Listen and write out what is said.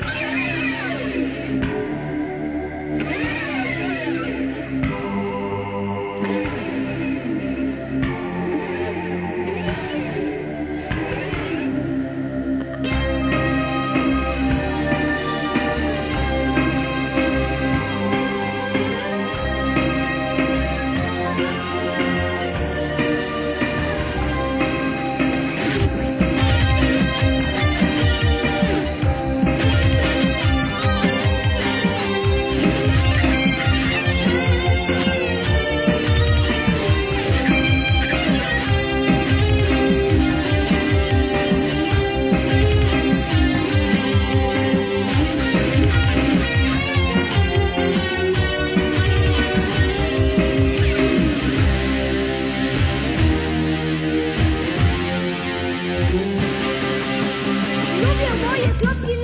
Yeah. Lubię